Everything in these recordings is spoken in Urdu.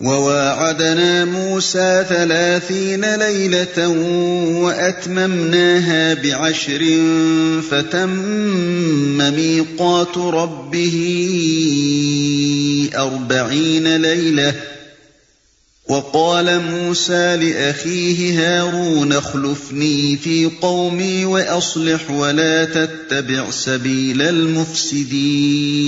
وواعدنا موسى ثلاثين ليلة وأتممناها بعشر فتم ميقات ربه أربعين ليلة وقال موسى لأخيه هارون اخلفني في قومي وأصلح ولا تتبع سبيل المفسدين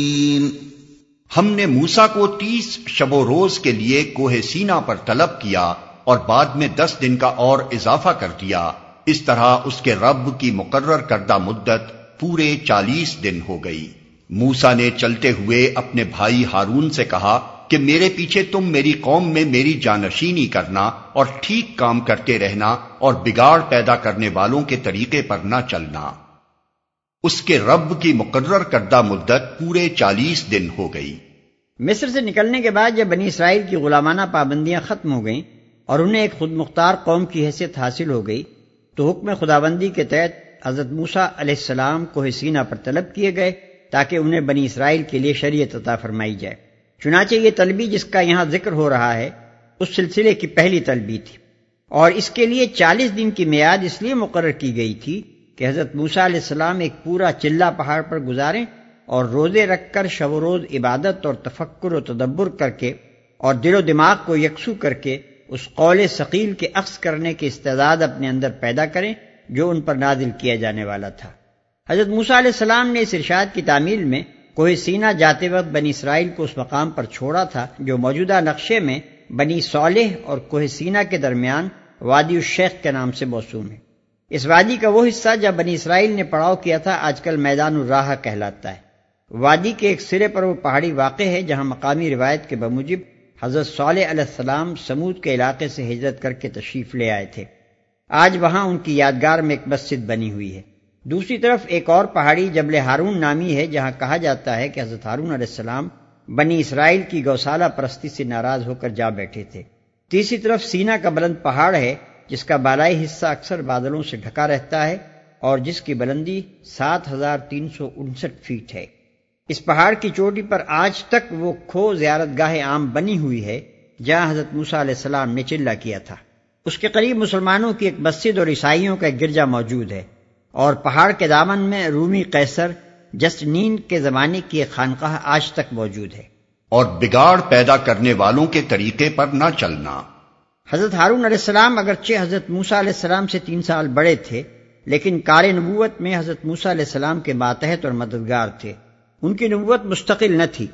ہم نے موسا کو تیس شب و روز کے لیے کوہ سینا پر طلب کیا اور بعد میں دس دن کا اور اضافہ کر دیا۔ اس طرح اس کے رب کی مقرر کردہ مدت پورے چالیس دن ہو گئی۔ موسا نے چلتے ہوئے اپنے بھائی ہارون سے کہا کہ میرے پیچھے تم میری قوم میں میری جانشینی کرنا اور ٹھیک کام کرتے رہنا اور بگاڑ پیدا کرنے والوں کے طریقے پر نہ چلنا۔ اس کے رب کی مقرر کردہ مدت پورے چالیس دن ہو گئی۔ مصر سے نکلنے کے بعد جب بنی اسرائیل کی غلامانہ پابندیاں ختم ہو گئیں اور انہیں ایک خود مختار قوم کی حیثیت حاصل ہو گئی، تو حکم خدابندی کے تحت حضرت موسا علیہ السلام کو حسینہ پر طلب کیے گئے تاکہ انہیں بنی اسرائیل کے لیے شریعت عطا فرمائی جائے۔ چنانچہ یہ طلبی جس کا یہاں ذکر ہو رہا ہے، اس سلسلے کی پہلی طلبی تھی۔ اور اس کے لیے چالیس دن کی میعاد اس لیے مقرر کی گئی تھی کہ حضرت موسا علیہ السلام ایک پورا چلہ پہاڑ پر گزاریں اور روزے رکھ کر شب و روز عبادت اور تفکر و تدبر کر کے اور دل و دماغ کو یکسو کر کے اس قول ثقیل کے عکس کرنے کی استعداد اپنے اندر پیدا کریں جو ان پر نازل کیا جانے والا تھا۔ حضرت موسیٰ علیہ السلام نے اس ارشاد کی تعمیل میں کوہ سینہ جاتے وقت بنی اسرائیل کو اس مقام پر چھوڑا تھا جو موجودہ نقشے میں بنی صالح اور کوہ سینہ کے درمیان وادی الشیخ کے نام سے موسوم ہے۔ اس وادی کا وہ حصہ جب بنی اسرائیل نے پڑاؤ کیا تھا، آج کل میدان الراہ کہلاتا ہے۔ وادی کے ایک سرے پر وہ پہاڑی واقع ہے جہاں مقامی روایت کے بموجب حضرت صالح علیہ السلام سمود کے علاقے سے ہجرت کر کے تشریف لے آئے تھے۔ آج وہاں ان کی یادگار میں ایک مسجد بنی ہوئی ہے۔ دوسری طرف ایک اور پہاڑی جبل ہارون نامی ہے جہاں کہا جاتا ہے کہ حضرت ہارون علیہ السلام بنی اسرائیل کی گوسالہ پرستی سے ناراض ہو کر جا بیٹھے تھے۔ تیسری طرف سینا کا بلند پہاڑ ہے جس کا بالائی حصہ اکثر بادلوں سے ڈھکا رہتا ہے اور جس کی بلندی سات ہزار تین سو انسٹھ فیٹ ہے۔ اس پہاڑ کی چوٹی پر آج تک وہ کھو زیارت گاہ عام بنی ہوئی ہے، جہاں حضرت موسا علیہ السلام نے چلا کیا تھا۔ اس کے قریب مسلمانوں کی ایک مسجد اور عیسائیوں کا ایک گرجا موجود ہے۔ اور پہاڑ کے دامن میں رومی قیصر جسٹ نین کے زمانے کی ایک خانقاہ آج تک موجود ہے۔ اور بگاڑ پیدا کرنے والوں کے طریقے پر نہ چلنا۔ حضرت ہارون علیہ السلام اگرچہ حضرت موسا علیہ السلام سے تین سال بڑے تھے، لیکن کار نبوت میں حضرت موسا علیہ السلام کے ماتحت اور مددگار تھے۔ ان کی نبوت مستقل نہ تھی،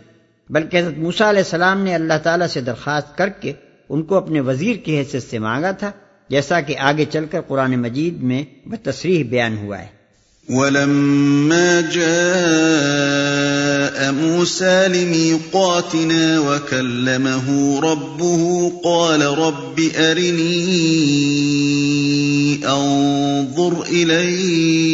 بلکہ حضرت موسا علیہ السلام نے اللہ تعالیٰ سے درخواست کر کے ان کو اپنے وزیر کی حیثیت سے مانگا تھا، جیسا کہ آگے چل کر قرآن مجید میں بتصریح بیان ہوا ہے۔ ولما جاء موسى لميقاتنا وكلمه ربه قال رب أرني أنظر إليك.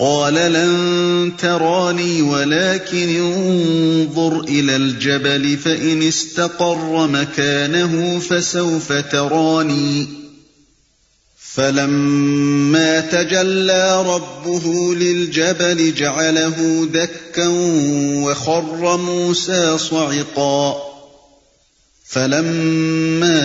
قال لن تراني ولكن انظر إلى الجبل فإن استقر مكانه فسوف تراني. فلما تجلى ربه للجبل جعله دكا وخر موسى صعقا. فلما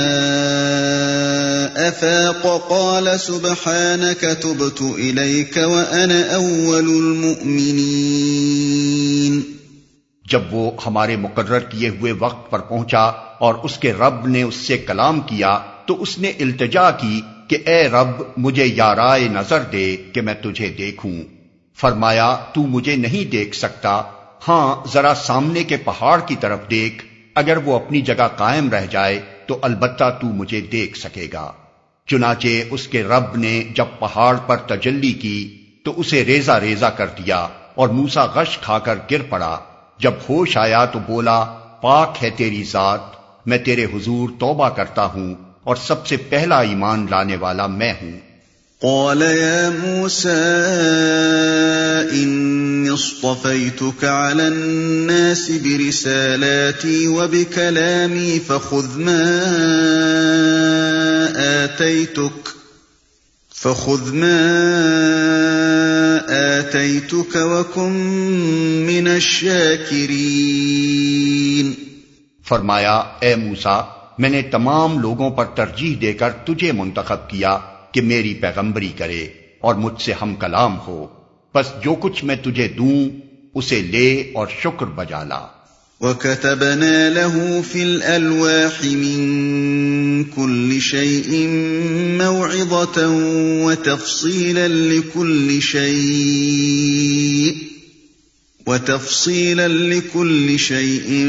افاق قال سبحانك تبت اليك وانا اول المؤمنين. جب وہ ہمارے مقرر کیے ہوئے وقت پر پہنچا اور اس کے رب نے اس سے کلام کیا تو اس نے التجا کی کہ اے رب، مجھے یارائے نظر دے کہ میں تجھے دیکھوں۔ فرمایا، تو مجھے نہیں دیکھ سکتا۔ ہاں ذرا سامنے کے پہاڑ کی طرف دیکھ۔ اگر وہ اپنی جگہ قائم رہ جائے، تو البتہ تو مجھے دیکھ سکے گا۔ چنانچہ اس کے رب نے جب پہاڑ پر تجلی کی، تو اسے ریزا ریزا کر دیا اور موسا غش کھا کر گر پڑا۔ جب ہوش آیا تو بولا، پاک ہے تیری ذات، میں تیرے حضور توبہ کرتا ہوں۔ اور سب سے پہلا ایمان لانے والا میں ہوں۔ قال يا موسى إني اصطفيتك على الناس برسالاتي وبكلامي فخذ ما آتيتك فخذ ما آتيتك وكن من الشاكرين۔ فرمایا اے موسا میں نے تمام لوگوں پر ترجیح دے کر تجھے منتخب کیا کہ میری پیغمبری کرے اور مجھ سے ہم کلام ہو۔ بس جو کچھ میں تجھے دوں، اسے لے اور شکر بجا لا۔ وَكَتَبْنَا لَهُ فِي الْأَلْوَاحِ مِن كُلِّ شَيْءٍ مَّوْعِظَةً وَتَفْصِيلًا لِّكُلِّ شَيْءٍ وتفصيلا لكل شيء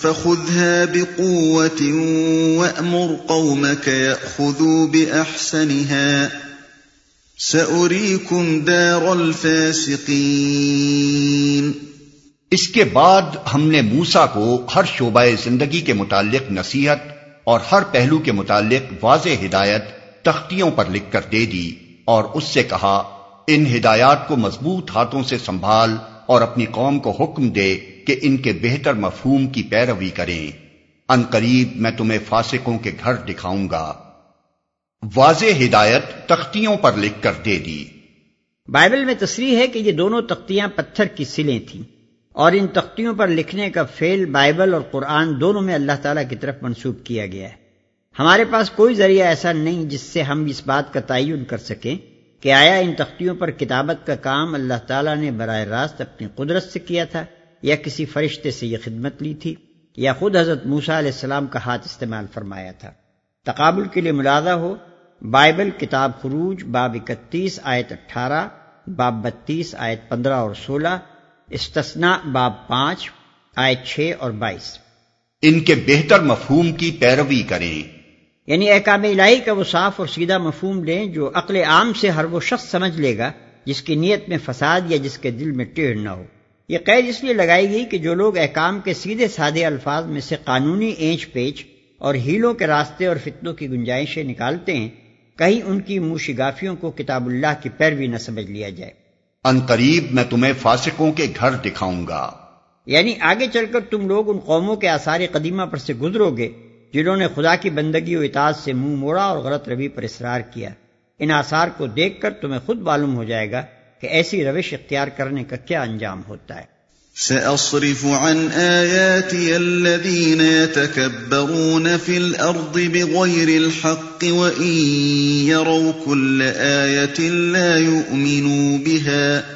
فخذها بقوة وأمر قومك يأخذوا بأحسنها سأريكم دار الفاسقين اس کے بعد ہم نے موسا کو ہر شعبہ زندگی کے متعلق نصیحت اور ہر پہلو کے متعلق واضح ہدایت تختیوں پر لکھ کر دے دی اور اس سے کہا، ان ہدایات کو مضبوط ہاتھوں سے سنبھال اور اپنی قوم کو حکم دے کہ ان کے بہتر مفہوم کی پیروی کریں۔ ان قریب میں تمہیں فاسقوں کے گھر دکھاؤں گا۔ واضح ہدایت تختیوں پر لکھ کر دے دی۔ بائبل میں تصریح ہے کہ یہ دونوں تختیاں پتھر کی سلیں تھیں۔ اور ان تختیوں پر لکھنے کا فعل بائبل اور قرآن دونوں میں اللہ تعالیٰ کی طرف منسوب کیا گیا ہے۔ ہمارے پاس کوئی ذریعہ ایسا نہیں جس سے ہم اس بات کا تعین کر سکیں۔ کہ آیا ان تختیوں پر کتابت کا کام اللہ تعالیٰ نے براہ راست اپنی قدرت سے کیا تھا یا کسی فرشتے سے یہ خدمت لی تھی یا خود حضرت موسا علیہ السلام کا ہاتھ استعمال فرمایا تھا؟ تقابل کے لیے ملادہ ہو، بائبل کتاب خروج، باب اکتیس، آیت اٹھارہ، باب بتیس، آیت پندرہ اور سولہ استثنا باب پانچ، آیت چھ اور بائیس۔ ان کے بہتر مفہوم کی پیروی کریں۔ یعنی احکام الہی کا وہ صاف اور سیدھا مفہوم لیں جو عقل عام سے ہر وہ شخص سمجھ لے گا جس کی نیت میں فساد یا جس کے دل میں ٹیڑھ نہ ہو۔ یہ قید اس لیے لگائی گئی کہ جو لوگ احکام کے سیدھے سادے الفاظ میں سے قانونی اینچ پیچ اور ہیلوں کے راستے اور فتنوں کی گنجائشیں نکالتے ہیں کہیں ان کی موشگافیوں کو کتاب اللہ کی پیروی نہ سمجھ لیا جائے۔ ان قریب میں تمہیں فاسقوں کے گھر دکھاؤں گا۔ یعنی آگے چل کر تم لوگ ان قوموں کے آثار قدیمہ پر سے گزرو گے جنہوں نے خدا کی بندگی و اطاعت سے منہ موڑا اور غلط روی پر اصرار کیا۔ ان آثار کو دیکھ کر تمہیں خود معلوم ہو جائے گا کہ ایسی روش اختیار کرنے کا کیا انجام ہوتا ہے۔ سأصرف عن آياتي الذين يتكبرون في الأرض بغير الحق وإن يروا كل آية لا يؤمنوا بها۔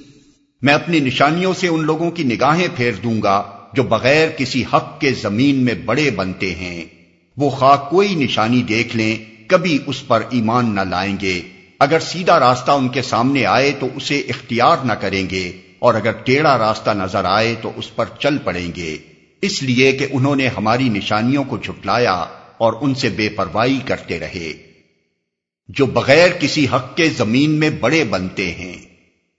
میں اپنی نشانیوں سے ان لوگوں کی نگاہیں پھیر دوں گا جو بغیر کسی حق کے زمین میں بڑے بنتے ہیں۔ وہ خواہ کوئی نشانی دیکھ لیں، کبھی اس پر ایمان نہ لائیں گے۔ اگر سیدھا راستہ ان کے سامنے آئے تو اسے اختیار نہ کریں گے، اور اگر ٹیڑھا راستہ نظر آئے تو اس پر چل پڑیں گے۔ اس لیے کہ انہوں نے ہماری نشانیوں کو چھٹلایا اور ان سے بے پرواہی کرتے رہے۔ جو بغیر کسی حق کے زمین میں بڑے بنتے ہیں۔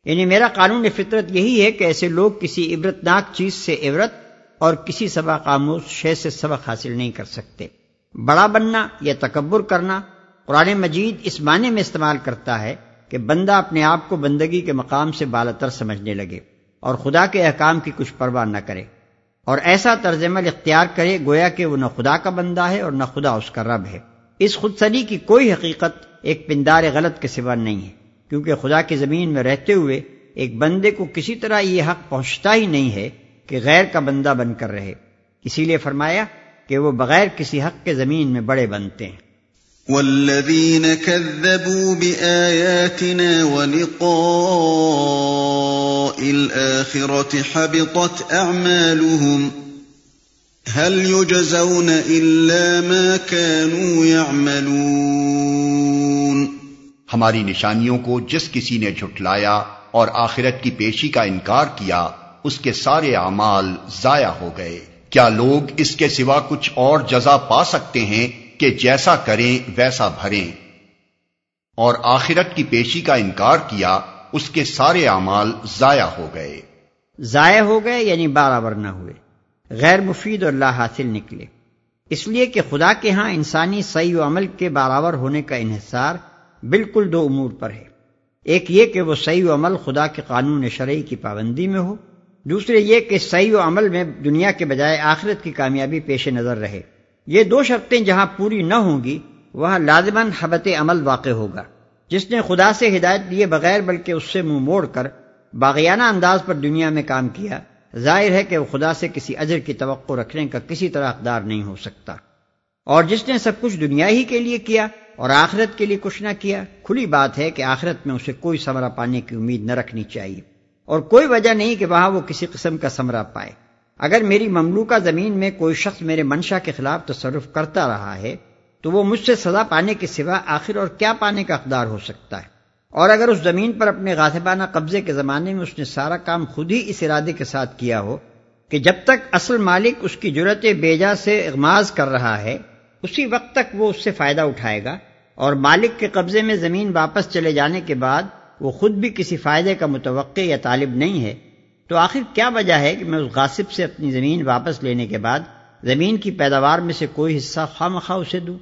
یعنی میرا قانون فطرت یہی ہے کہ ایسے لوگ کسی عبرتناک چیز سے عبرت اور کسی سبق آموز شے سے سبق حاصل نہیں کر سکتے۔ بڑا بننا یا تکبر کرنا قرآن مجید اس معنی میں استعمال کرتا ہے کہ بندہ اپنے آپ کو بندگی کے مقام سے بالتر سمجھنے لگے اور خدا کے احکام کی کچھ پرواہ نہ کرے۔ اور ایسا طرز عمل اختیار کرے گویا کہ وہ نہ خدا کا بندہ ہے اور نہ خدا اس کا رب ہے۔ اس خود سری کی کوئی حقیقت ایک پندار غلط کے سوا نہیں ہے۔ کیونکہ خدا کی زمین میں رہتے ہوئے ایک بندے کو کسی طرح یہ حق پہنچتا ہی نہیں ہے کہ غیر کا بندہ بن کر رہے۔ اسی لیے فرمایا کہ وہ بغیر کسی حق کے زمین میں بڑے بنتے ہیں۔ والذین كذبوا بآیاتنا ولقاء الآخرة حبطت اعمالهم هل يجزون الا ما كانوا يعملون ہماری نشانیوں کو جس کسی نے جھٹلایا اور آخرت کی پیشی کا انکار کیا، اس کے سارے اعمال ضائع ہو گئے۔ کیا لوگ اس کے سوا کچھ اور جزا پا سکتے ہیں کہ جیسا کریں ویسا بھریں؟ اور آخرت کی پیشی کا انکار کیا، اس کے سارے اعمال ضائع ہو گئے۔ ضائع ہو گئے یعنی برابر نہ ہوئے۔ غیر مفید اور لا حاصل نکلے۔ اس لیے کہ خدا کے ہاں انسانی سی و عمل کے برابر ہونے کا انحصار بالکل دو امور پر ہے۔ ایک یہ کہ وہ سی و عمل خدا کے قانون شرعی کی پابندی میں ہو۔ دوسرے یہ کہ سی و عمل میں دنیا کے بجائے آخرت کی کامیابی پیش نظر رہے۔ یہ دو شرطیں جہاں پوری نہ ہوں گی، وہاں لازمن حبت عمل واقع ہوگا۔ جس نے خدا سے ہدایت دیے بغیر بلکہ اس سے منہ موڑ کر باغیانہ انداز پر دنیا میں کام کیا، ظاہر ہے کہ وہ خدا سے کسی اجر کی توقع رکھنے کا کسی طرح اقدار نہیں ہو سکتا۔ اور جس نے سب کچھ دنیا ہی کے لیے کیا اور آخرت کے لیے کچھ نہ کیا، کھلی بات ہے کہ آخرت میں اسے کوئی سمرہ پانے کی امید نہ رکھنی چاہیے۔ اور کوئی وجہ نہیں کہ وہاں وہ کسی قسم کا سمرہ پائے۔ اگر میری مملوکہ زمین میں کوئی شخص میرے منشا کے خلاف تصرف کرتا رہا ہے، تو وہ مجھ سے سزا پانے کے سوا آخر اور کیا پانے کا اقدار ہو سکتا ہے۔ اور اگر اس زمین پر اپنے غاصبانہ قبضے کے زمانے میں اس نے سارا کام خود ہی اس ارادے کے ساتھ کیا ہو کہ جب تک اصل مالک اس کی جرت بیجا سے اغماز کر رہا ہے، اسی وقت تک وہ اس سے فائدہ اٹھائے گا۔ اور مالک کے قبضے میں زمین واپس چلے جانے کے بعد وہ خود بھی کسی فائدے کا متوقع یا طالب نہیں ہے۔ تو آخر کیا وجہ ہے کہ میں اس غاصب سے اپنی زمین واپس لینے کے بعد زمین کی پیداوار میں سے کوئی حصہ خواہ مخواہ اسے دوں؟